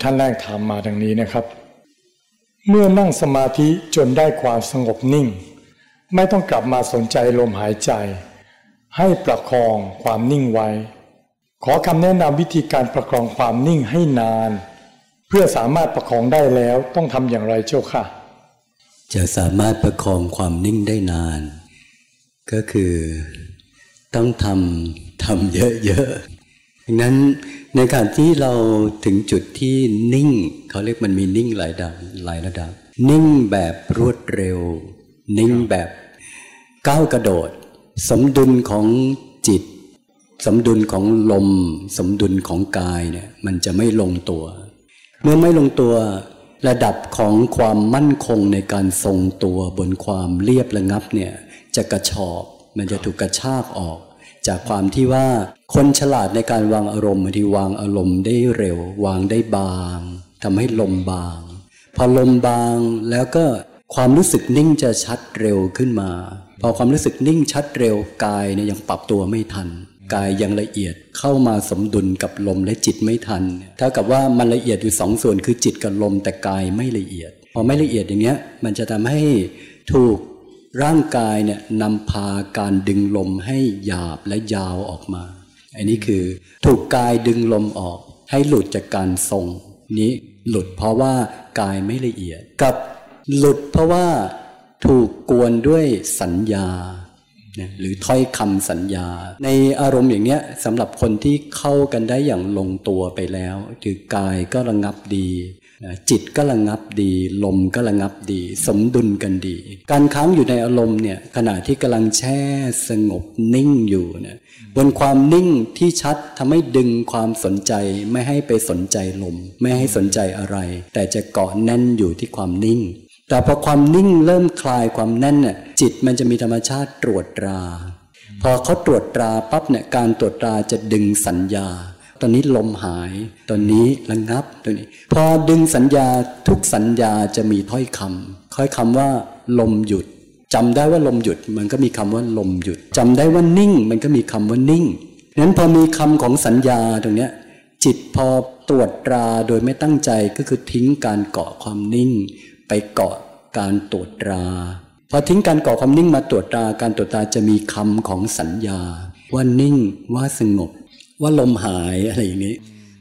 ท่านแรกถามมาดังนี้นะครับ เมื่อนั่งสมาธิจนได้ความสงบนิ่ง ไม่ต้องกลับมาสนใจลมหายใจ ให้ประคองความนิ่งไว้ ขอคำแนะนำวิธีการประคองความนิ่งให้นาน เพื่อสามารถประคองได้แล้วต้องทำอย่างไรเจ้าค่ะ จะสามารถประคองความนิ่งได้นาน ก็คือต้องทำทำเยอะๆ ดังนั้นในการที่เราถึงจุดที่นิ่ง เขาเรียกมันมีนิ่งหลายดับหลายระดับ นิ่งแบบรวดเร็ว นิ่งแบบก้าวกระโดด สมดุลของจิต สมดุลของลม สมดุลของกายเนี่ยมันจะไม่ลงตัว เมื่อไม่ลงตัวระดับของความมั่นคงในการทรงตัวบนความเรียบระงับเนี่ยจะกระชอบ มันจะถูกกระชากออก จากความที่ว่าคนฉลาดในการวางอารมณ์ที่วางอารมณ์ได้เร็ว วางได้บางทำให้ลมบาง พอลมบางแล้วก็ความรู้สึกนิ่งจะชัดเร็วขึ้นมา พอความรู้สึกนิ่งชัดเร็วกายเนี่ยยังปรับตัวไม่ทัน กายยังละเอียดเข้ามาสมดุลกับลมและจิตไม่ทันเท่ากับว่ามันละเอียดอยู่สองส่วนคือจิตกับลมแต่กายไม่ละเอียด พอไม่ละเอียดอย่างเงี้ยมันจะทำให้ถูก ร่างกายเนี่ยนำพาการดึงลมให้หยาบและยาวออกมา อันนี้คือถูกกายดึงลมออก ให้หลุดจากการทรง นี้หลุดเพราะว่ากายไม่ละเอียด กับหลุดเพราะว่าถูกกวนด้วยสัญญาหรือถ้อยคำสัญญา ในอารมณ์อย่างเนี้ยสำหรับคนที่เข้ากันได้อย่างลงตัวไปแล้ว คือกายก็ระงับดี จิตก็ระงับดี ลมก็ระงับดี สมดุลกันดี การค้างอยู่ในอารมณ์เนี่ยขณะที่กำลังแช่สงบนิ่งอยู่เนี่ยบนความนิ่งที่ชัดทำให้ดึงความสนใจไม่ให้ไปสนใจลม ไม่ให้สนใจอะไร แต่จะเกาะแน่นอยู่ที่ความนิ่ง แต่พอความนิ่งเริ่มคลายความแน่นเนี่ยจิตมันจะมีธรรมชาติตรวจตรา พอเขาตรวจตราปั๊บเนี่ยการตรวจตราจะดึงสัญญา ตอนนี้ลมหาย ตอนนี้ระงับตัวนี้ พอดึงสัญญาทุกสัญญาจะมีถ้อยคำค่อยคำว่า ลมหยุดจำได้ว่าลมหยุด มันก็มีคำว่าลมหยุดจำได้ว่านิ่ง มันก็มีคำว่านิ่งนั้นพอมีคำของสัญญาตรงนี้จิตพอตรวจตราโดยไม่ตั้งใจก็คือทิ้งการเกาะความนิ่ง ไปเกาะการตรวจตราพอทิ้งการเกาะความนิ่งมาตรวจตราการตรวจตราจะมีคำของสัญญา ว่านิ่งว่าสงบ ว่าลมหายอะไรอย่างนี้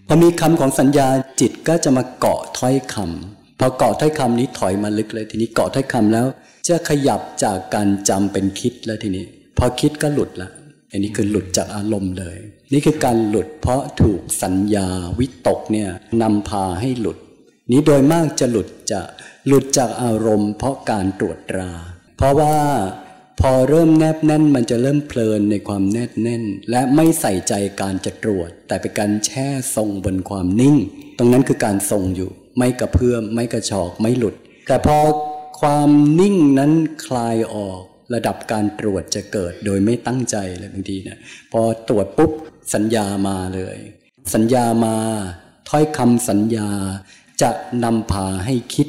พอมีคำของสัญญาจิตก็จะมาเกาะถ้อยคำพอเกาะถ้อยคำนี้ถอยมาลึกเลยทีนี้เกาะถ้อยคำแล้ว จะขยับจากการจำเป็นคิดแล้วทีนี้ พอคิดก็หลุดละอันนี้คือหลุดจากอารมณ์เลย นี่คือการหลุดเพราะถูกสัญญาวิตกเนี่ยนำพาให้หลุด นี้โดยมากจะหลุดจะหลุดจากอารมณ์ เพราะการตรวจตรา เพราะว่า พอเริ่มแนบแน่นมันจะเริ่มเพลินในความแนบแน่น และไม่ใส่ใจการจะตรวจ แต่เป็นการแช่ทรงบนความนิ่ง ตรงนั้นคือการทรงอยู่ ไม่กระเพื่อมไม่กระชอกไม่หลุด แต่พอความนิ่งนั้นคลายออกระดับการตรวจจะเกิดโดยไม่ตั้งใจเลยบางทีเนี่ยพอตรวจปุ๊บสัญญามาเลย สัญญามาถ้อยคำสัญญาจะนำพาให้คิด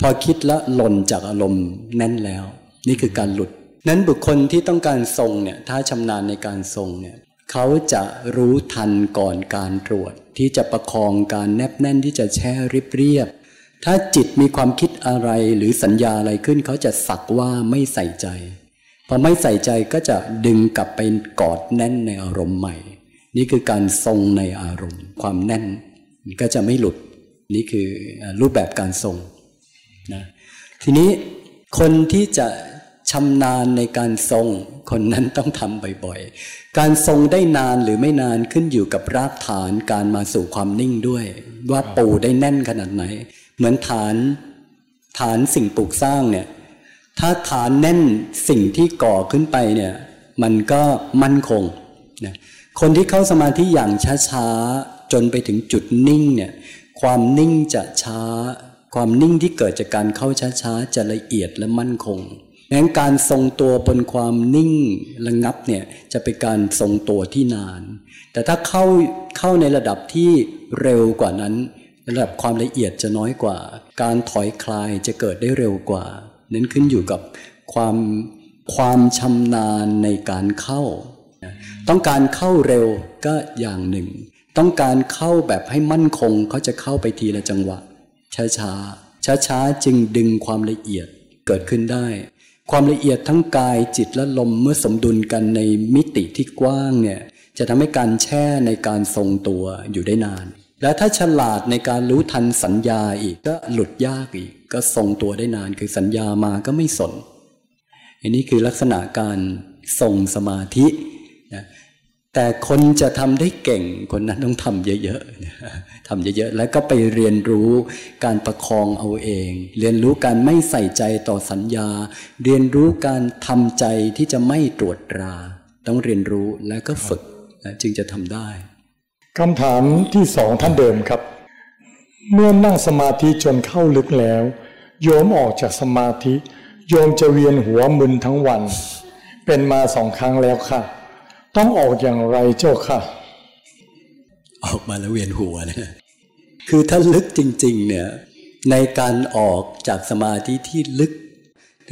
พอคิดแล้วหล่นจากอารมณ์แน่นแล้ว นี่คือการหลุด นั้นบุคคลที่ต้องการทรงเนี่ยถ้าชำนาญในการทรงเนี่ยเขาจะรู้ทันก่อนการตรวจ ที่จะประคองการแนบแน่นที่จะแช่ริบเรียบ ถ้าจิตมีความคิดอะไรหรือสัญญาอะไรขึ้น เขาจะสักว่าไม่ใส่ใจพอไม่ใส่ใจก็จะดึงกลับไปกอดแน่นในอารมณ์ใหม่ นี่คือการทรงในอารมณ์ ความแน่นก็จะไม่หลุด นี่คือรูปแบบการทรงนะทีนี้คนที่จะ ชำนาญในการทรง คนนั้นต้องทำบ่อยๆ การทรงได้นานหรือไม่นานขึ้นอยู่กับรากฐานการมาสู่ความนิ่งด้วย ว่าปูได้แน่นขนาดไหน เหมือนฐานฐานสิ่งปลูกสร้างเนี่ย ถ้าฐานแน่นสิ่งที่ก่อขึ้นไปเนี่ย มันก็มั่นคงนะคนที่เข้าสมาธิอย่างช้าๆ จนไปถึงจุดนิ่งเนี่ยความนิ่งจะช้า ความนิ่งที่เกิดจากการเข้าช้าๆ จะละเอียดและมั่นคง งั้นการทรงตัวบนความนิ่งระงับเนี่ยจะเป็นการทรงตัวที่นาน แต่ถ้าเข้าเข้าในระดับที่เร็วกว่านั้น ระดับความละเอียดจะน้อยกว่า การถอยคลายจะเกิดได้เร็วกว่า นั้นขึ้นอยู่กับความความชำนาญในการเข้า ต้องการเข้าเร็วก็อย่างหนึ่งตต้องการเข้าแบบให้มั่นคงเขาจะเข้าไปทีละจังหวะ ช้าช้าช้าช้าจึงดึงความละเอียดเกิดขึ้นได้ ความละเอียดทั้งกายจิตและลมเมื่อสมดุลกันในมิติที่กว้างเนี่ยจะทำให้การแช่ในการทรงตัวอยู่ได้นาน และถ้าฉลาดในการรู้ทันสัญญาอีกก็หลุดยากอีก ก็ทรงตัวได้นานคือสัญญามาก็ไม่สนอันนี้คือลักษณะการทรงสมาธินะ แต่คนจะทำได้เก่งคนนั้นต้องทำเยอะๆทำเยอะๆ แล้วก็ไปเรียนรู้การประคองเอาเอง เรียนรู้การไม่ใส่ใจต่อสัญญา เรียนรู้การทำใจที่จะไม่ตรวจตรา ต้องเรียนรู้แล้วก็ฝึกจึงจะทำได้คำถามที่สองท่านเดิมครับ เมื่อนั่งสมาธิจนเข้าลึกแล้ว โยมออกจากสมาธิ โยมจะเวียนหัวมึนทั้งวัน เป็นมาสองครั้งแล้วค่ะ ต้องออกอย่างไรเจ้าค่ะ ออกมาแล้วเวียนหัวนะ คือถ้าลึกจริง ๆ เนี่ย ในการออกจากสมาธิที่ลึก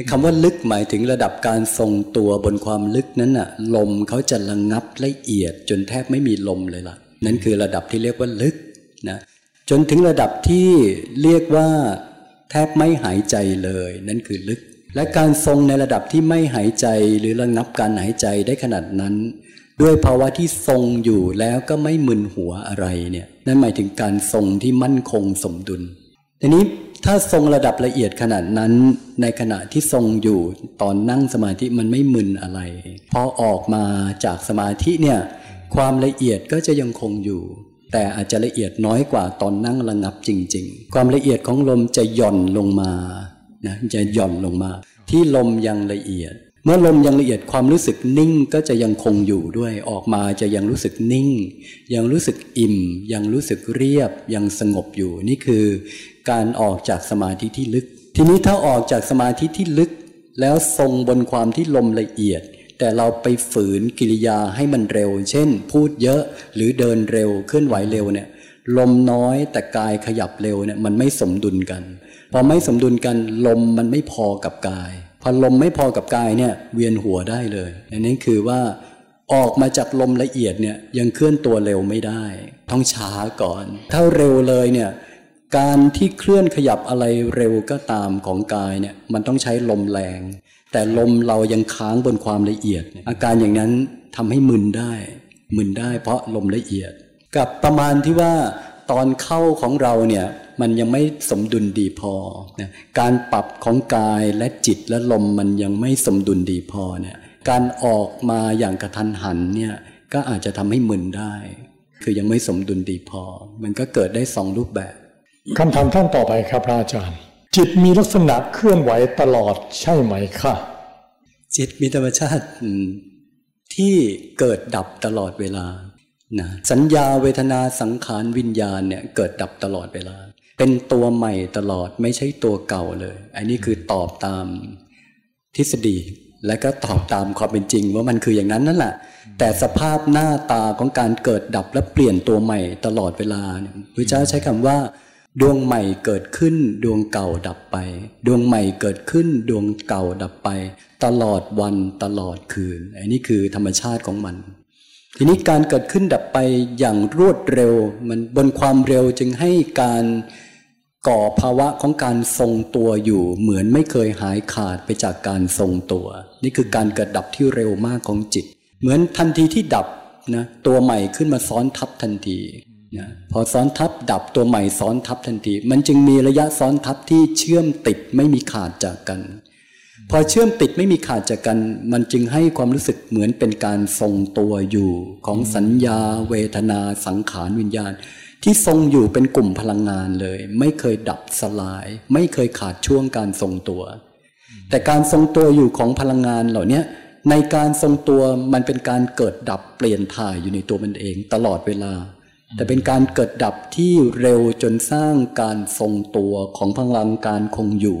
คำว่าลึกหมายถึงระดับการทรงตัวบนความลึกนั้นน่ะ ลมเขาจะระงงับละเอียด จนแทบไม่มีลมเลยล่ะ นั่นคือระดับที่เรียกว่าลึกนะจนถึงระดับที่เรียกว่า แทบไม่หายใจเลย นั่นคือลึก และการทรงในระดับที่ไม่หายใจหรือระงับการหายใจได้ขนาดนั้น ด้วยภาวะที่ทรงอยู่แล้วก็ไม่มึนหัวอะไรเนี่ยนั่นหมายถึงการทรงที่มั่นคงสมดุลทีนี้ถ้าทรงระดับละเอียดขนาดนั้น ในขณะที่ทรงอยู่ตอนนั่งสมาธิมันไม่มึนอะไร พอออกมาจากสมาธิเนี่ยความละเอียดก็จะยังคงอยู่ แต่อาจจะละเอียดน้อยกว่าตอนนั่งระงับจริง ๆ ความละเอียดของลมจะหย่อนลงมา นะจะหย่อนลงมา ที่ลมยังละเอียด เมื่อลมยังละเอียดความรู้สึกนิ่งก็จะยังคงอยู่ด้วยออกมาจะยังรู้สึกนิ่ง ยังรู้สึกอิ่ม ยังรู้สึกเรียบ ยังสงบอยู่นี่คือ การออกจากสมาธิที่ลึก ทีนี้ถ้าออกจากสมาธิที่ลึก แล้วทรงบนความที่ลมละเอียดแต่เราไปฝืนกิริยาให้มันเร็ว เช่น พูดเยอะหรือเดินเร็วเคลื่อนไหวเร็วเนี่ย ลมน้อยแต่กายขยับเร็วเนี่ยมันไม่สมดุลกัน พอไม่สมดุลกันลมมันไม่พอกับกาย พอลมไม่พอกับกายเนี่ยเวียนหัวได้เลยอันนี้คือว่าออกมาจากลมละเอียดเนี่ยยังเคลื่อนตัวเร็วไม่ได้ ต้องช้าก่อน ถ้าเร็วเลยเนี่ยการที่เคลื่อนขยับอะไรเร็วก็ตามของกายเนี่ยมันต้องใช้ลมแรง แต่ลมเรายังค้างบนความละเอียด อาการอย่างนั้นทำให้มึนได้ มึนได้เพราะลมละเอียด กับประมาณที่ว่าตอนเข้าของเราเนี่ยมันยังไม่สมดุลดีพอนะการปรับของกายและจิตและลมมันยังไม่สมดุลดีพอเนี่ยการออกมาอย่างกระทันหันเนี่ยก็อาจจะทำให้มึนได้ คือยังไม่สมดุลดีพอ มันก็เกิดได้สองรูปแบบคำถามท่านต่อไปครับพระอาจารย์ จิตมีลักษณะเคลื่อนไหวตลอดใช่ไหมคะจิตมีธรรมชาติที่เกิดดับตลอดเวลา นะสัญญาเวทนาสังขารวิญญาณเนี่ยเกิดดับตลอดเวลา เป็นตัวใหม่ตลอดไม่ใช่ตัวเก่าเลย อันนี้คือตอบตามทฤษฎี และก็ตอบตามความเป็นจริง ว่ามันคืออย่างนั้นนั่นแหละ แต่สภาพหน้าตาของการเกิดดับและเปลี่ยนตัวใหม่ตลอดเวลาพระเจ้าใช้คำว่า ดวงใหม่เกิดขึ้นดวงเก่าดับไป ดวงใหม่เกิดขึ้นดวงเก่าดับไป ตลอดวันตลอดคืน อันนี้คือธรรมชาติของมัน ทีนี้การเกิดขึ้นดับไปอย่างรวดเร็ว มันบนความเร็วจึงให้การก่อภาวะของการทรงตัวอยู่ เหมือนไม่เคยหายขาดไปจากการทรงตัว นี่คือการเกิดดับที่เร็วมากของจิต เหมือนทันทีที่ดับนะตัวใหม่ขึ้นมาซ้อนทับทันทีนะพอซ้อนทับดับตัวใหม่ซ้อนทับทันที มันจึงมีระยะซ้อนทับที่เชื่อมติดไม่มีขาดจากกัน พอเชื่อมติดไม่มีขาดจากกัน มันจึงให้ความรู้สึกเหมือนเป็นการทรงตัวอยู่ของสัญญา เวทนาสังขารวิญญาณ ที่ทรงอยู่เป็นกลุ่มพลังงานเลย ไม่เคยดับสลาย ไม่เคยขาดช่วงการทรงตัว แต่การทรงตัวอยู่ของพลังงานเหล่านี้ในการทรงตัวมันเป็นการเกิดดับเปลี่ยนถ่ายอยู่ในตัวมันเองตลอดเวลา แต่เป็นการเกิดดับที่เร็วจนสร้างการทรงตัวของพลังการคงอยู่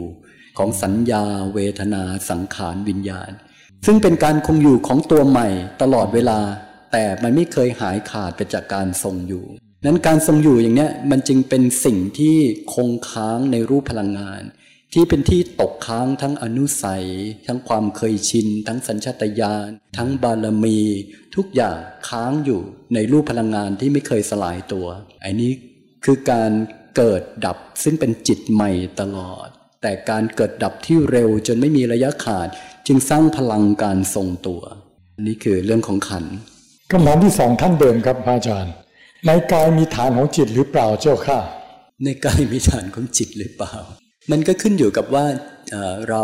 ของสัญญา เวทนาสังขารวิญญาณ ซึ่งเป็นการคงอยู่ของตัวใหม่ตลอดเวลา แต่มันไม่เคยหายขาดไปจากการทรงอยู่ นั้นการทรงอยู่อย่างเนี้ยมันจึงเป็นสิ่งที่คงค้างในรูปพลังงาน ที่เป็นที่ตกค้างทั้งอนุสัย ทั้งความเคยชิน ทั้งสัญชตาตญาณทั้งบารมี ทุกอย่างค้างอยู่ในรูปพลังงานที่ไม่เคยสลายตัวอันนี้คือการเกิดดับซึ่งเป็นจิตใหม่ตลอด แต่การเกิดดับที่เร็วจนไม่มีระยะขาด จึงสร้างพลังการทรงตัวนี่คือเรื่องของขันคำถามที่สองท่านเดิมครับพระอาจารย์ ในกายมีฐานของจิตหรือเปล่าเจ้าค่ะ ในกายมีฐานของจิตหรือเปล่า มันก็ขึ้นอยู่กับว่าเรา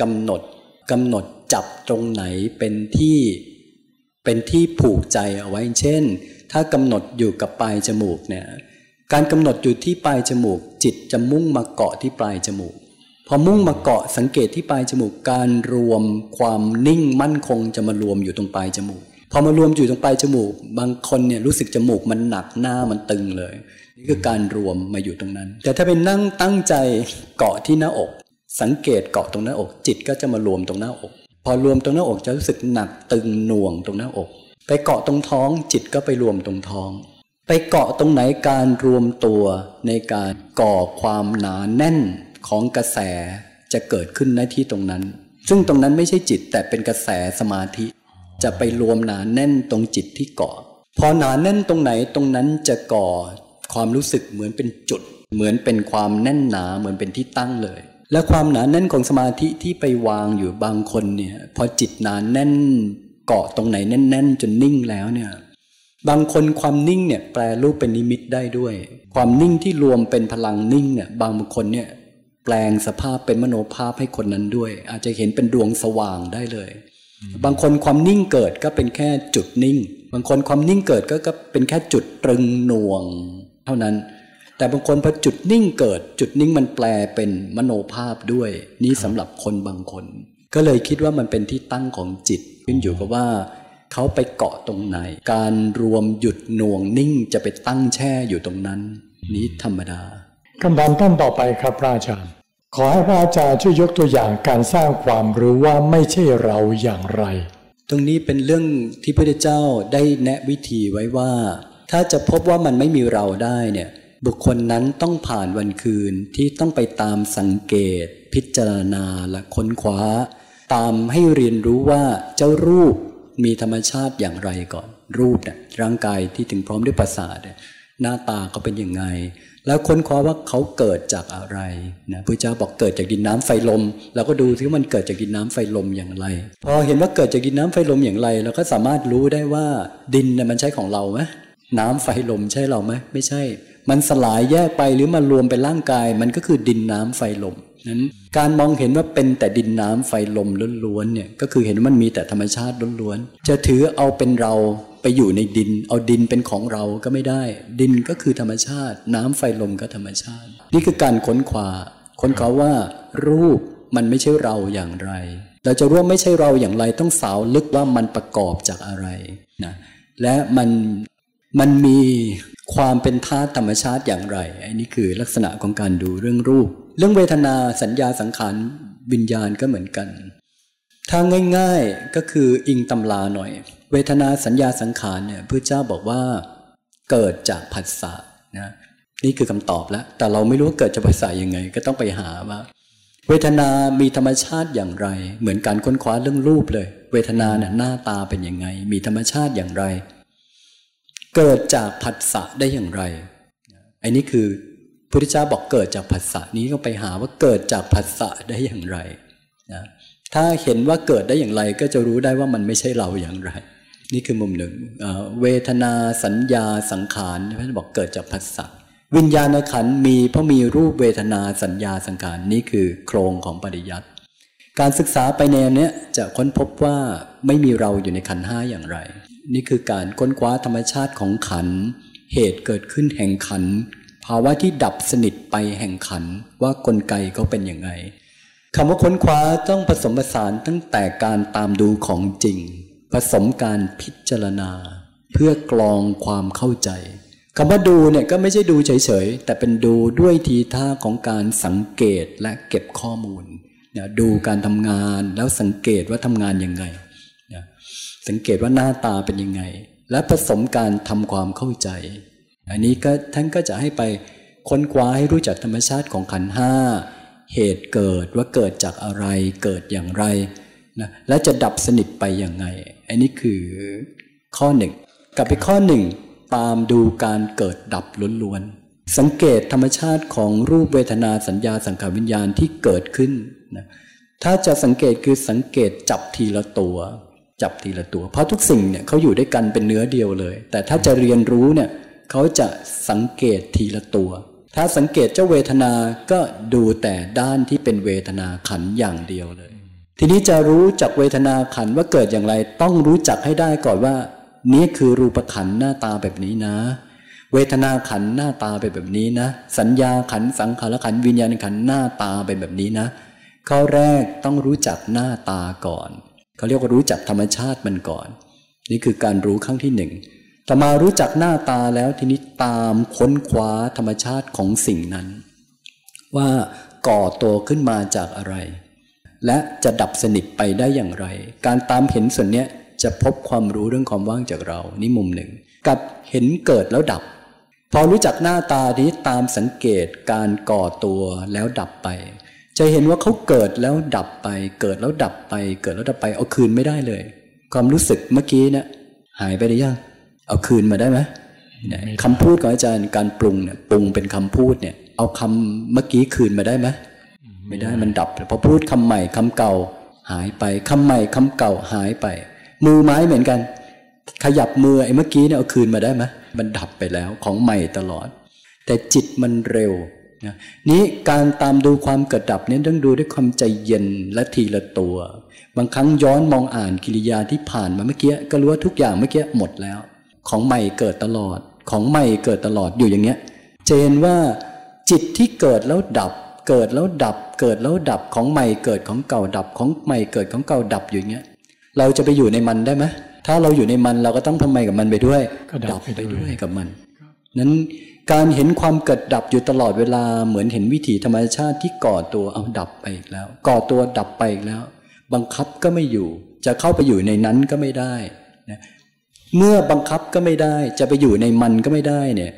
กำหนดกำหนดจับตรงไหนเป็นที่เป็นที่ผูกใจเอาไว้เช่น ถ้ากำหนดอยู่กับปลายจมูกเนี่ยการกำหนดอยู่ที่ปลายจมูก จิตจะมุ่งมาเกาะที่ปลายจมูก พอมุ่งมาเกาะสังเกตที่ปลายจมูกการรวมความนิ่งมั่นคงจะมารวมอยู่ตรงปลายจมูกพอมารวมอยู่ตรงปลายจมูก บางคนเนี่ยรู้สึกจมูกมันหนักหน้ามันตึงเลย นี่คือการรวมมาอยู่ตรงนั้น แต่ถ้าเป็นนั่งตั้งใจเกาะที่หน้าอก สังเกตเกาะตรงหน้าอก จิตก็จะมารวมตรงหน้าอก พอรวมตรงหน้าอกจะรู้สึกหนักตึงหน่วงตรงหน้าอก ไปเกาะตรงท้อง จิตก็ไปรวมตรงท้อง ไปเกาะตรงไหนการรวมตัวในการก่อความหนาแน่น ของกระแสจะเกิดขึ้นในที่ตรงนั้น ซึ่งตรงนั้นไม่ใช่จิตแต่เป็นกระแสสมาธิ จะไปรวมหนาแน่นตรงจิตที่เกาะพอหนาแน่นตรงไหนตรงนั้นจะก่อความรู้สึกเหมือนเป็นจุด เหมือนเป็นความแน่นหนาเหมือนเป็นที่ตั้งเลย และความหนาแน่นของสมาธิที่ไปวางอยู่บางคนเนี่ยพอจิตหนาแน่นเกาะตรงไหนแน่น ๆ จนนิ่งแล้วเนี่ยบางคนความนิ่งเนี่ยแปลรูปเป็นนิมิตได้ด้วย ความนิ่งที่รวมเป็นพลังนิ่งเนี่ยบางคนเนี่ย แปลงสภาพเป็นมโนภาพให้คนนั้นด้วย อาจจะเห็นเป็นดวงสว่างได้เลย บางคนความนิ่งเกิดก็เป็นแค่จุดนิ่ง บางคนความนิ่งเกิดก็ก็เป็นแค่จุดตรึงหน่วง เท่านั้น แต่บางคนพอจุดนิ่งเกิด จุดนิ่งมันแปลเป็นมโนภาพด้วย นี่สำหรับคนบางคน ก็เลยคิดว่ามันเป็นที่ตั้งของจิตขึ้นอยู่กับว่าเขาไปเกาะตรงไหน การรวมหยุดหน่วงนิ่งจะไปตั้งแช่อยู่ตรงนั้น นี้ธรรมดา คำถามท่านต่อไปครับพระอาจารย์ ขอให้พระอาจารย์ช่วยยกตัวอย่างการสร้างความรู้ว่าไม่ใช่เราอย่างไร ตรงนี้เป็นเรื่องที่พระเจ้าได้แนะวิธีไว้ว่า ถ้าจะพบว่ามันไม่มีเราได้เนี่ยบุคคลนั้นต้องผ่านวันคืนที่ต้องไปตามสังเกต พิจารณาและค้นคว้า ตามให้เรียนรู้ว่าเจ้ารูปมีธรรมชาติอย่างไรก่อน รูปเนี่ยร่างกายที่ถึงพร้อมด้วยประสาทหน้าตาเขาเป็นยังไง แล้วค้นคว้าว่าเขาเกิดจากอะไรนะพระเจ้าบอกเกิดจากดินน้ำไฟลมเราก็ดูที่มันเกิดจากดินน้ำไฟลมอย่างไร พอเห็นว่าเกิดจากดินน้ำไฟลมอย่างไรเราก็สามารถรู้ได้ว่าดินเนี่ยมันใช่ของเราไหมน้ำไฟลมใช่เราไหมไม่ใช่ มันสลายแยกไปหรือมารวมเป็นร่างกาย มันก็คือดินน้ำไฟลมนั้นการมองเห็นว่าเป็นแต่ดินน้ำไฟลมล้วนๆเนี่ยก็คือเห็นมันมีแต่ธรรมชาติล้วนๆจะถือเอาเป็นเรา ไปอยู่ในดิน เอาดินเป็นของเราก็ไม่ได้ ดินก็คือธรรมชาติ น้ำไฟลมก็ธรรมชาติ นี่คือการค้นคว้าค้นคว้าว่า รูปมันไม่ใช่เราอย่างไร เราจะรู้ว่าไม่ใช่เราอย่างไรต้องสาวลึกว่ามันประกอบจากอะไรนะและมันมันมีความเป็นธาตุธรรมชาติอย่างไรอันนี้คือลักษณะของการดูเรื่องรูป เรื่องเวทนาสัญญาสังขารวิญญาณก็เหมือนกัน ถ้าง่ายๆก็คืออิงตำราหน่อย เวทนาสัญญาสังขารเนี่ยพระเจ้าบอกว่าเกิดจากผัสสะนะนี่คือคำตอบแล้ว แต่เราไม่รู้ว่าเกิดจากผัสสะยังไง ก็ต้องไปหาว่า เวทนามีธรรมชาติอย่างไร เหมือนการค้นคว้าเรื่องรูปเลย เวทนาเนี่ยหน้าตาเป็นยังไง มีธรรมชาติอย่างไร เกิดจากผัสสะได้อย่างไรอันนี้คือพระพุทธเจ้าบอกเกิดจากผัสสะนี้ก็ไปหาว่าเกิดจากผัสสะได้อย่างไรนะถ้าเห็นว่าเกิดได้อย่างไรก็จะรู้ได้ว่ามันไม่ใช่เราอย่างไร นี่คือมุมหนึ่งเวทนาสัญญาสังขารพระบอกเกิดจากผัสสะวิญญาณขันมีเพราะมีรูปเวทนาสัญญาสังขารนี่คือโครงของปริยัติการศึกษาไปแนวนี้จะค้นพบว่าไม่มีเราอยู่ในขันห้าอย่างไร นี่คือการค้นคว้าธรรมชาติของขัน เหตุเกิดขึ้นแห่งขัน ภาวะที่ดับสนิทไปแห่งขันว่ากลไกเขาเป็นยังไงคำว่าค้นคว้าต้องผสมผสานตั้งแต่การตามดูของจริง ผสมการพิจารณา เพื่อกลองความเข้าใจคำว่าดูเนี่ยก็ไม่ใช่ดูเฉยๆ แต่เป็นดูด้วยทีท่าของการสังเกตและเก็บข้อมูลนี่ยดูการทำงานแล้วสังเกตว่าทำงานยังไงสังเกตว่าหน้าตาเป็นยังไง และผสมการทำความเข้าใจ อันนี้ก็ท่านก็จะให้ไปค้นคว้าให้รู้จักธรรมชาติของขันห้าเหตุเกิดว่าเกิดจากอะไรเกิดอย่างไรนะและจะดับสนิทไปอย่างไงอันนี้คือข้อหนึ่งกลับไปข้อหนึ่งตามดูการเกิดดับล้วนๆสังเกตธรรมชาติของรูปเวทนาสัญญาสังขารวิญญาณที่เกิดขึ้นนะถ้าจะสังเกตคือสังเกตจับทีละตัว จับทีละตัว เพราะทุกสิ่งเนี่ยเขาอยู่ด้วยกันเป็นเนื้อเดียวเลย แต่ถ้าจะเรียนรู้เนี่ยเขาจะสังเกตทีละตัว ถ้าสังเกตเจ้าเวทนาก็ดูแต่ด้านที่เป็นเวทนาขันอย่างเดียวเลย ทีนี้จะรู้จักเวทนาขันว่าเกิดอย่างไร ต้องรู้จักให้ได้ก่อนว่า นี่คือรูปขันหน้าตาแบบนี้นะ เวทนาขันหน้าตาเป็นแบบนี้นะ สัญญาขันสังขารขันวิญญาณขันหน้าตาเป็นแบบนี้นะข้อแรกต้องรู้จักหน้าตาก่อนเขาเรียกว่ารู้จักธรรมชาติมันก่อน นี่คือการรู้ขั้งที่หนึ่งต่อมารู้จักหน้าตาแล้วทีนี้ตามค้นคว้าธรรมชาติของสิ่งนั้น ว่าก่อตัวขึ้นมาจากอะไร และจะดับสนิทไปได้อย่างไร การตามเห็นส่วนนี้จะพบความรู้เรื่องความว่างจากเรานี่มุมหนึ่ง กับเห็นเกิดแล้วดับ พอรู้จักหน้าตานี้ตามสังเกตการก่อตัวแล้วดับไป จะเห็นว่าเขาเกิดแล้วดับไป เกิดแล้วดับไป เกิดแล้วดับไป เอาคืนไม่ได้เลย ความรู้สึกเมื่อกี้เนะี่ยหายไปได้ยังเอาคืนมาได้ไหมคำพูดของอาจารย์การปรุงเนี่ยปรุงเป็นคำพูดเนี่ยเอาคำเมื่อกี้คืนมาได้ไหม ไม่ได้มันดับพอพูดคำใหม่คำเก่า หายไปคำใหม่คำเก่าหายไป มือไม้เหมือนกัน ขยับมือไอ้เมื่อกี้เนี่ยเอาคืนมาได้ไหมมันดับไปแล้วของใหม่ตลอด แต่จิตมันเร็วนะนี้การตามดูความเกิดดับเนี่ยต้องดูด้วยความใจเย็นและทีละตัว บางครั้งย้อนมองอ่านกิริยาที่ผ่านมาเมื่อกี้ก็รู้ว่าทุกอย่างเมื่อกี้หมดแล้ว ของใหม่เกิดตลอด ของใหม่เกิดตลอดอยู่อย่างเงี้ยเจนว่าจิตที่เกิดแล้วดับ เกิดแล้วดับ เกิดแล้วดับของใหม่เกิดของเก่าดับของใหม่เกิดของเก่าดับอยู่อย่างเงี้ย เราจะไปอยู่ในมันได้ไหมถ้าเราอยู่ในมันเราก็ต้องทำไมกับมันไปด้วยก็ดับไปด้วยกับมัน นั้นการเห็นความเกิดดับอยู่ตลอดเวลาเหมือนเห็นวิถีธรรมชาติที่ก่อตัวเอาดับไปอีกแล้ว ก่อตัวดับไปอีกแล้ว บังคับก็ไม่อยู่ จะเข้าไปอยู่ในนั้นก็ไม่ได้นะเมื่อบังคับก็ไม่ได้ จะไปอยู่ในมันก็ไม่ได้เนี่ย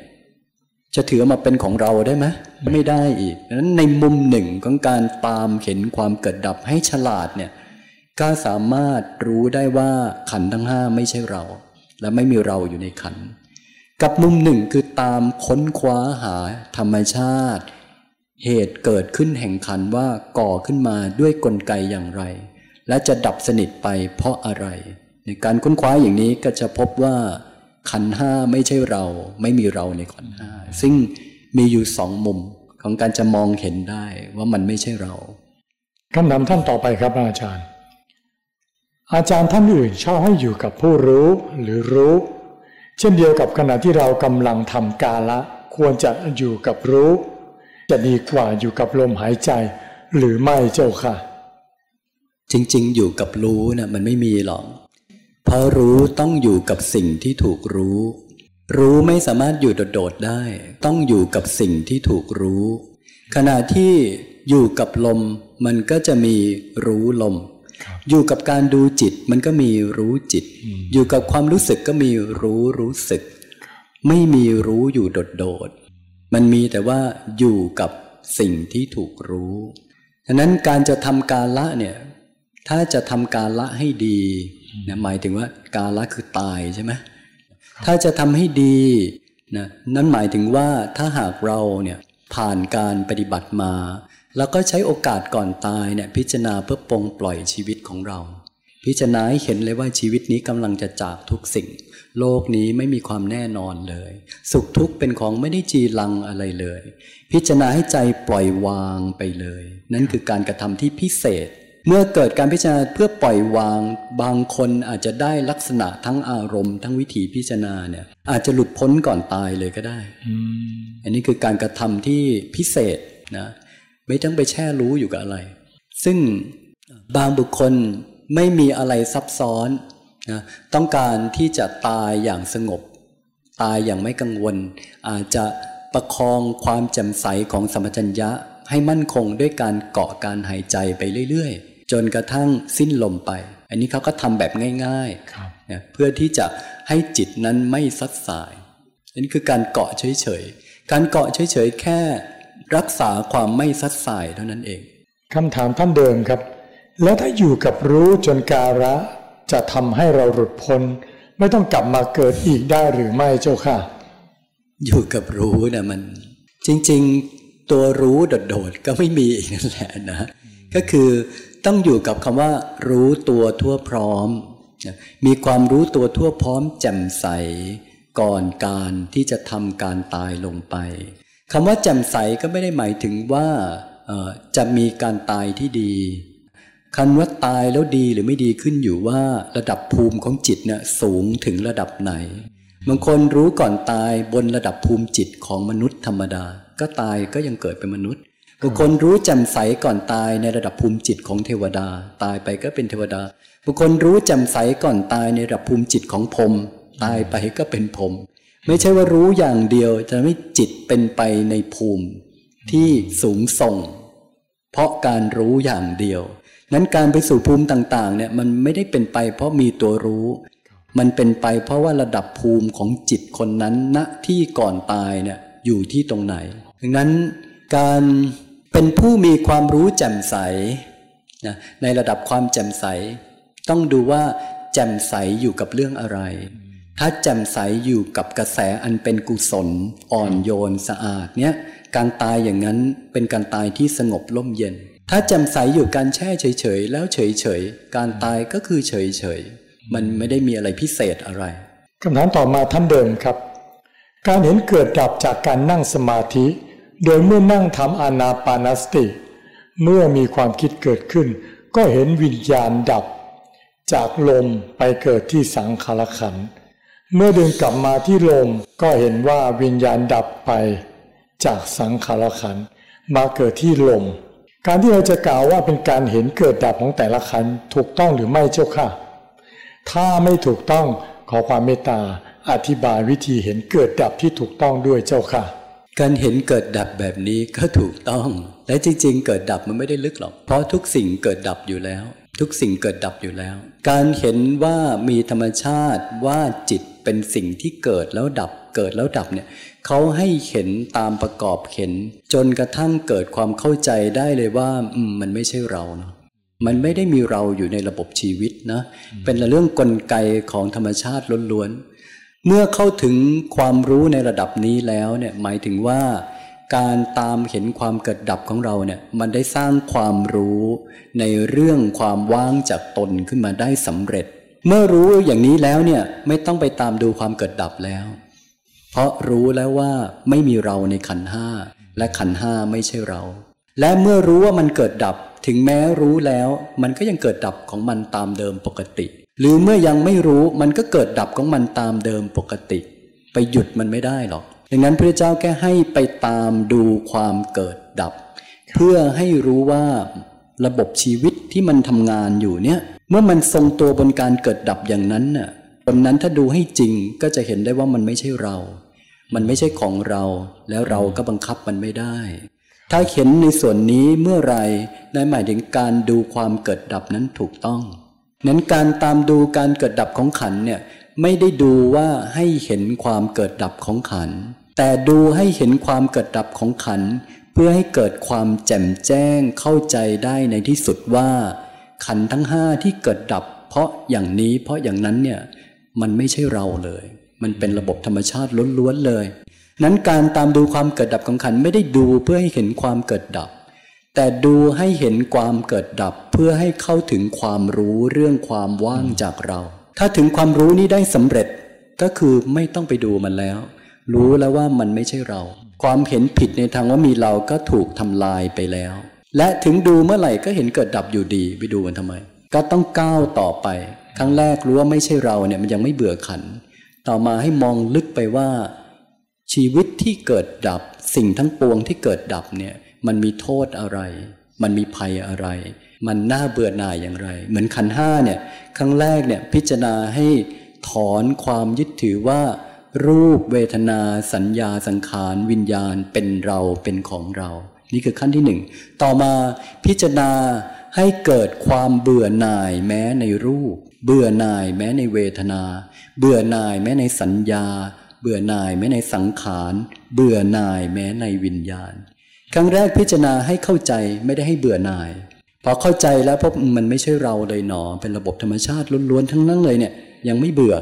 จะถือมาเป็นของเราได้ไหมไม่ได้อีกนั้นในมุมหนึ่งของการตามเห็นความเกิดดับให้ฉลาดเนี่ยก็สามารถรู้ได้ว่าขันทั้งห้าไม่ใช่เรา และไม่มีเราอยู่ในขัน กับมุมหนึ่งคือตามค้นคว้าหาธรรมชาติ เหตุเกิดขึ้นแห่งขันว่าก่อขึ้นมาด้วยกลไกอย่างไร และจะดับสนิทไปเพราะอะไร ในการค้นคว้าอย่างนี้ก็จะพบว่า ขันห้าไม่ใช่เรา ไม่มีเราในขันห้าซึ่งมีอยู่สองมุมของการจะมองเห็นได้ว่ามันไม่ใช่เราคำถามท่านต่อไปครับอาจารย์ อาจารย์ท่านอื่นชอบให้อยู่กับผู้รู้หรือรู้ เช่นเดียวกับขณะที่เรากำลังทำกาละ ควรจะอยู่กับรู้ จะดีกว่าอยู่กับลมหายใจ หรือไม่เจ้าค่ะ จริง ๆ อยู่กับรู้นะ่ะมันไม่มีหรอก เพราะรู้ต้องอยู่กับสิ่งที่ถูกรู้ รู้ไม่สามารถอยู่โดดๆได้ ต้องอยู่กับสิ่งที่ถูกรู้ ขณะที่อยู่กับลมมันก็จะมีรู้ลม อยู่กับการดูจิตมันก็มีรู้จิต อยู่กับความรู้สึกก็มีรู้รู้สึก ไม่มีรู้อยู่โดดๆมันมีแต่ว่าอยู่กับสิ่งที่ถูกรู้ฉะนั้นการจะทำการละเนี่ยถ้าจะทำการละให้ดี นะหมายถึงว่ากาละคือตายใช่ไหมถ้าจะทำให้ดีนะนั่นหมายถึงว่าถ้าหากเราเนี่ยผ่านการปฏิบัติมา แล้วก็ใช้โอกาสก่อนตายเนี่ยพิจารณาเพื่อปลงปล่อยชีวิตของเรา พิจารณาให้เห็นเลยว่าชีวิตนี้กำลังจะจากทุกสิ่ง โลกนี้ไม่มีความแน่นอนเลย สุขทุกข์เป็นของไม่ได้จีรังอะไรเลย พิจารณาให้ใจปล่อยวางไปเลย นั่นคือการกระทำที่พิเศษ เมื่อเกิดการพิจารณาเพื่อปล่อยวางบางคนอาจจะได้ลักษณะทั้งอารมณ์ทั้งวิถีพิจารณาเนี่ย อาจจะหลุดพ้นก่อนตายเลยก็ได้อันนี้คือการกระทำที่พิเศษนะไม่ต้องไปแช่รู้อยู่กับอะไร ซึ่งบางบุคคลไม่มีอะไรซับซ้อนนะต้องการที่จะตายอย่างสงบ ตายอย่างไม่กังวล อาจจะประคองความแจ่มใสของสมัจัญญะให้มั่นคงด้วยการเกาะการหายใจไปเรื่อย จนกระทั่งสิ้นลมไป อันนี้เขาก็ทำแบบง่ายๆนะเพื่อที่จะให้จิตนั้นไม่ซัดสายอันนี้คือการเกาะเฉยๆ การเกาะเฉยๆ แค่รักษาความไม่ซัดสายเท่านั้นเองคำถามท่านเดิมครับ แล้วถ้าอยู่กับรู้จนการะ จะทำให้เราหลุดพ้นไม่ต้องกลับมาเกิดอีกได้หรือไม่เจ้าค่ะ อยู่กับรู้นะมัน จริง ๆ ตัวรู้โดดๆก็ไม่มีอีกนั่นแหละนะก็คือ ต้องอยู่กับคำว่า รู้ตัวทั่วพร้อม มีความรู้ตัวทั่วพร้อมแจ่มใส ก่อนการที่จะทำการตายลงไปคำว่าแจ่มใสก็ไม่ได้หมายถึงว่าจะมีการตายที่ดีคันว่าตายแล้วดีหรือไม่ดีขึ้นอยู่ว่าระดับภูมิของจิตเนี่ยสูงถึงระดับไหน บางคนรู้ก่อนตายบนระดับภูมิจิตของมนุษย์ธรรมดา ก็ตายก็ยังเกิดเป็นมนุษย์ บางคนรู้แจ่มใสก่อนตายในระดับภูมิจิตของเทวดา ตายไปก็เป็นเทวดาบางคนรู้แจ่มใสก่อนตายในระดับภูมิจิตของพรมตายไปก็เป็นพรมไม่ใช่ว่ารู้อย่างเดียวจะไม่จิตเป็นไปในภูมิที่สูงส่ง เพราะการรู้อย่างเดียว นั้นการไปสู่ภูมิต่างๆเนี่ยมันไม่ได้เป็นไป เพราะมีตัวรู้ มันเป็นไปเพราะว่าระดับภูมิของจิตคนนั้นณที่ก่อนตายเนี่ยอยู่ที่ตรงไหน ดังนั้นการ เป็นผู้มีความรู้แจ่มใสนะในระดับความแจ่มใส ต้องดูว่าแจ่มใสอยู่กับเรื่องอะไร ถ้าแจ่มใสอยู่กับกระแสอันเป็นกุศล อ่อนโยนสะอาดเนี่ยการตายอย่างนั้นเป็นการตายที่สงบร่มเย็น ถ้าแจ่มใสอยู่การแช่เฉยๆ แล้วเฉยๆ การตายก็คือเฉยๆ มันไม่ได้มีอะไรพิเศษอะไรคำถามต่อมาท่านเดิมครับ การเห็นเกิดดับจากการนั่งสมาธิ โดยเมื่อนั่งทำอานาปานสติ เมื่อมีความคิดเกิดขึ้น ก็เห็นวิญญาณดับ จากลมไปเกิดที่สังขารขัน เมื่อดินกลับมาที่ลมก็เห็นว่าวิญญาณดับไป จากสังขารขันมาเกิดที่ลม การที่เราจะกล่าวว่าเป็นการเห็นเกิดดับของแต่ละขันถูกต้องหรือไม่เจ้าค่ะ ถ้าไม่ถูกต้องขอความเมตตาอธิบายวิธีเห็นเกิดดับที่ถูกต้องด้วยเจ้าค่ะ การเห็นเกิดดับแบบนี้ก็ถูกต้อง และจริง ๆ เกิดดับมันไม่ได้ลึกหรอก เพราะทุกสิ่งเกิดดับอยู่แล้ว ทุกสิ่งเกิดดับอยู่แล้ว การเห็นว่ามีธรรมชาติว่าจิตเป็นสิ่งที่เกิดแล้วดับ เกิดแล้วดับเนี่ยเขาให้เห็นตามประกอบเห็น จนกระทั่งเกิดความเข้าใจได้เลยว่าอืมมันไม่ใช่เราเนาะมันไม่ได้มีเราอยู่ในระบบชีวิตนะ เป็นเรื่องกลไกของธรรมชาติล้วนๆ เมื่อเข้าถึงความรู้ในระดับนี้แล้วเนี่ยหมายถึงว่าการตามเห็นความเกิดดับของเราเนี่ยมันได้สร้างความรู้ในเรื่องความว่างจากตนขึ้นมาได้สำเร็จ เมื่อรู้อย่างนี้แล้วเนี่ยไม่ต้องไปตามดูความเกิดดับแล้ว เพราะรู้แล้วว่าไม่มีเราในขันห้าและขันห้าไม่ใช่เรา และเมื่อรู้ว่ามันเกิดดับถึงแม้รู้แล้ว มันก็ยังเกิดดับของมันตามเดิมปกติ หรือเมื่อยังไม่รู้มันก็เกิดดับของมันตามเดิมปกติ ไปหยุดมันไม่ได้หรอกดังนั้นพระเจ้าแค่ให้ไปตามดูความเกิดดับ เพื่อให้รู้ว่าระบบชีวิตที่มันทำงานอยู่เนี่ย เมื่อมันทรงตัวบนการเกิดดับอย่างนั้นน่ะบนนั้นถ้าดูให้จริงก็จะเห็นได้ว่ามันไม่ใช่เรา มันไม่ใช่ของเรา แล้วเราก็บังคับมันไม่ได้ ถ้าเห็นในส่วนนี้เมื่อไรนั่นหมายถึงการดูความเกิดดับนั้นถูกต้อง นั้นการตามดูการเกิดดับของขันเนี่ยไม่ได้ดูว่าให้เห็นความเกิดดับของขัน แต่ดูให้เห็นความเกิดดับของขัน เพื่อให้เกิดความแจ่มแจ้งเข้าใจได้ในที่สุดว่า ขันทั้งห้าที่เกิดดับ เพราะอย่างนี้เพราะอย่างนั้นเนี่ยมันไม่ใช่เราเลย มันเป็นระบบธรรมชาติล้วนๆเลย นั้นการตามดูความเกิดดับของขันไม่ได้ดูเพื่อให้เห็นความเกิดดับ แต่ดูให้เห็นความเกิดดับเพื่อให้เข้าถึงความรู้เรื่องความว่างจากเรา ถ้าถึงความรู้นี้ได้สำเร็จก็คือไม่ต้องไปดูมันแล้ว รู้แล้วว่ามันไม่ใช่เรา ความเห็นผิดในทางว่ามีเราก็ถูกทำลายไปแล้ว และถึงดูเมื่อไหร่ก็เห็นเกิดดับอยู่ดีไปดูมันทำไม ก็ต้องก้าวต่อไป ครั้งแรกรู้ว่าไม่ใช่เราเนี่ยมันยังไม่เบื่อขัน ต่อมาให้มองลึกไปว่า ชีวิตที่เกิดดับสิ่งทั้งปวงที่เกิดดับเนี่ย มันมีโทษอะไร มันมีภัยอะไร มันน่าเบื่อหน่ายอย่างไร เหมือนขันห้าเนี่ยครั้งแรกเนี่ยพิจารณาให้ถอนความยึดถือว่า รูปเวทนา สัญญาสังขาร วิญญาณเป็นเราเป็นของเรา นี่คือขั้นที่หนึ่งต่อมาพิจารณาให้เกิดความเบื่อหน่ายแม้ในรูป เบื่อหน่ายแม้ในเวทนา เบื่อหน่ายแม้ในสัญญา เบื่อหน่ายแม้ในสังขาร เบื่อหน่ายแม้ในวิญญาณ ครั้งแรกพิจารณาให้เข้าใจไม่ได้ให้เบื่อหน่าย พอเข้าใจแล้วพบมันไม่ใช่เราเลยหนอ เป็นระบบธรรมชาติล้วนๆทั้งนั้นเลยเนี่ย ยังไม่เบื่อ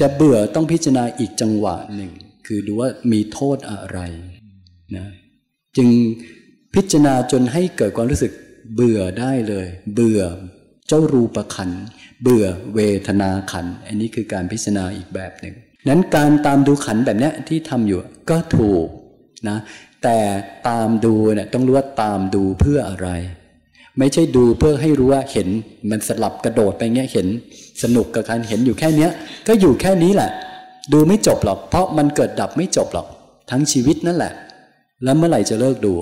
จะเบื่อต้องพิจารณาอีกจังหวะหนึ่ง คือดูว่ามีโทษอะไรนะจึงพิจารณาจนให้เกิดความรู้สึกเบื่อได้เลย เบื่อเจ้ารูปขัน เบื่อเวทนาขัน อันนี้คือการพิจารณาอีกแบบหนึ่งนั้นการตามดูขันแบบนี้ที่ทำอยู่ก็ถูก นะแต่ตามดูเนี่ยต้องรู้ว่าตามดูเพื่ออะไร ไม่ใช่ดูเพื่อให้รู้ว่าเห็นมันสลับกระโดดไปเงี้ยเห็นสนุกกับการเห็นอยู่แค่เนี้ย ก็อยู่แค่นี้แหละ ดูไม่จบหรอก เพราะมันเกิดดับไม่จบหรอก ทั้งชีวิตนั่นแหละ แล้วเมื่อไหร่จะเลิกดู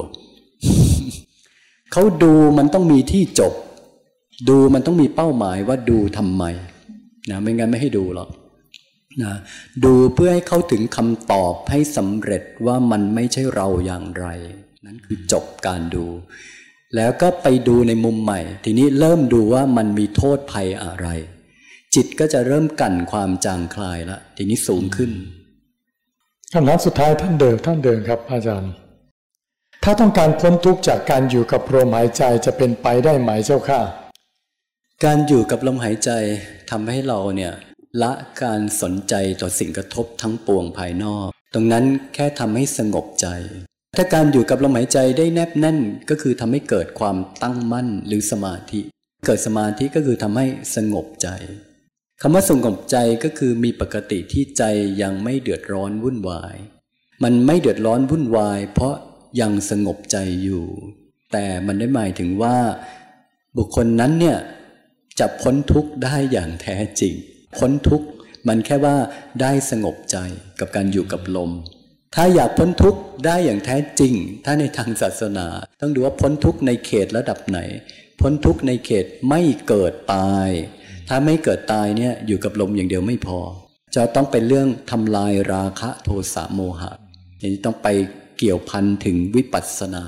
เขาดูมันต้องมีที่จบ ดูมันต้องมีเป้าหมายว่าดูทำไมนะไม่งั้นไม่ให้ดูหรอก นะดูเพื่อให้เข้าถึงคำตอบให้สำเร็จว่ามันไม่ใช่เราอย่างไร นั่นคือจบการดู แล้วก็ไปดูในมุมใหม่ ทีนี้เริ่มดูว่ามันมีโทษภัยอะไร จิตก็จะเริ่มกั่นความจางคลายละทีนี้สูงขึ้นคำถามสุดท้ายท่านเดิมท่านเดิมครับอาจารย์ ถ้าต้องการพ้นทุกข์จากการอยู่กับลมหายใจจะเป็นไปได้ไหมเจ้าค่ะ การอยู่กับลมหายใจทำให้เราเนี่ย ละการสนใจต่อสิ่งกระทบทั้งปวงภายนอก ตรงนั้นแค่ทำให้สงบใจ ถ้าการอยู่กับลมหายใจได้แนบแน่นก็คือทำให้เกิดความตั้งมั่นหรือสมาธิ เกิดสมาธิก็คือทำให้สงบใจคำว่าสงบใจก็คือมีปกติที่ใจยังไม่เดือดร้อนวุ่นวาย มันไม่เดือดร้อนวุ่นวาย เพราะยังสงบใจอยู่ แต่มันได้หมายถึงว่า บุคคลนั้นเนี่ยจะพ้นทุกข์ได้อย่างแท้จริง พ้นทุกข์มันแค่ว่าได้สงบใจกับการอยู่กับลม ถ้าอยากพ้นทุกข์ได้อย่างแท้จริง ถ้าในทางศาสนา ต้องดูว่าพ้นทุกข์ในเขตระดับไหน พ้นทุกข์ในเขตไม่เกิดตาย ถ้าไม่เกิดตายเนี่ยอยู่กับลมอย่างเดียวไม่พอ จะต้องเป็นเรื่องทำลายราคะโทสะโมหะอย่างนี้ต้องไปเกี่ยวพันถึงวิปัสสนา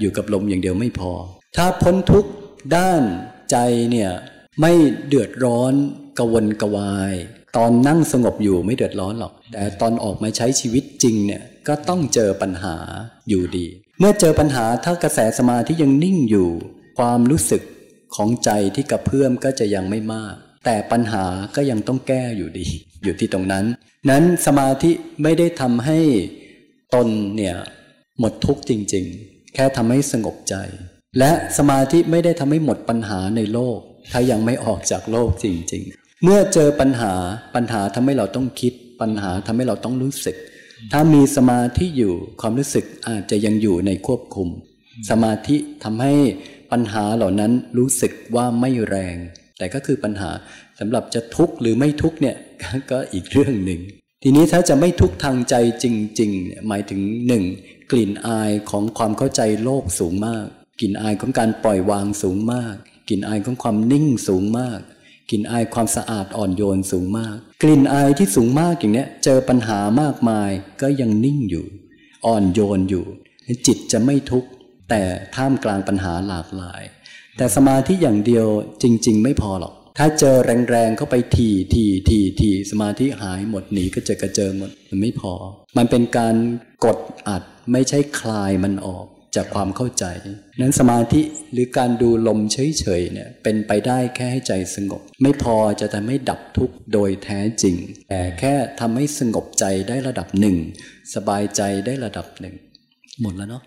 อยู่กับลมอย่างเดียวไม่พอ ถ้าพ้นทุกข์ด้านใจเนี่ย ไม่เดือดร้อนกวนกวาย ตอนนั่งสงบอยู่ไม่เดือดร้อนหรอก แต่ตอนออกมาใช้ชีวิตจริงเนี่ยก็ต้องเจอปัญหาอยู่ดี เมื่อเจอปัญหาถ้ากระแสสมาธิยังนิ่งอยู่ ความรู้สึกของใจที่กระเพื่อมก็จะยังไม่มาก แต่ปัญหาก็ยังต้องแก้อยู่ดี อยู่ที่ตรงนั้น นั้นสมาธิไม่ได้ทำให้ตนเนี่ยหมดทุกข์จริง ๆ แค่ทำให้สงบใจ และสมาธิไม่ได้ทำให้หมดปัญหาในโลก ถ้ายังไม่ออกจากโลกจริง ๆ เมื่อเจอปัญหาปัญหาทำให้เราต้องคิด ปัญหาทำให้เราต้องรู้สึก ถ้ามีสมาธิอยู่ความรู้สึกอาจจะยังอยู่ในควบคุม สมาธิทำให้ปัญหาเหล่านั้นรู้สึกว่าไม่แรง แต่ก็คือปัญหาสำหรับจะทุกข์หรือไม่ทุกข์เนี่ยก็อีกเรื่องหนึ่งทีนี้ถ้าจะไม่ทุกข์ทางใจจริงๆ หมายถึงหนึ่งกลิ่นอายของความเข้าใจโลกสูงมาก กลิ่นอายของการปล่อยวางสูงมาก กลิ่นอายของความนิ่งสูงมาก กลิ่นอายความสะอาดอ่อนโยนสูงมาก กลิ่นอายที่สูงมากอย่างเนี้ย เจอปัญหามากมายก็ยังนิ่งอยู่ อ่อนโยนอยู่ จิตจะไม่ทุกข์แต่ท่ามกลางปัญหาหลากหลาย แต่สมาธิอย่างเดียวจริง ๆ ไม่พอหรอก ถ้าเจอแรงๆเข้าไปทีทีทีทีสมาธิหายหมดหนีก็เจอกระเจิงหมดมันไม่พอ มันเป็นการกดอัดไม่ใช่คลายมันออก จากความเข้าใจ นั้นสมาธิหรือการดูลมเฉยๆเนี่ยเป็นไปได้แค่ให้ใจสงบ ไม่พอจะทำให้ดับทุกข์โดยแท้จริง แต่แค่ทำให้สงบใจได้ระดับหนึ่ง สบายใจได้ระดับหนึ่ง หมดแล้วเนาะ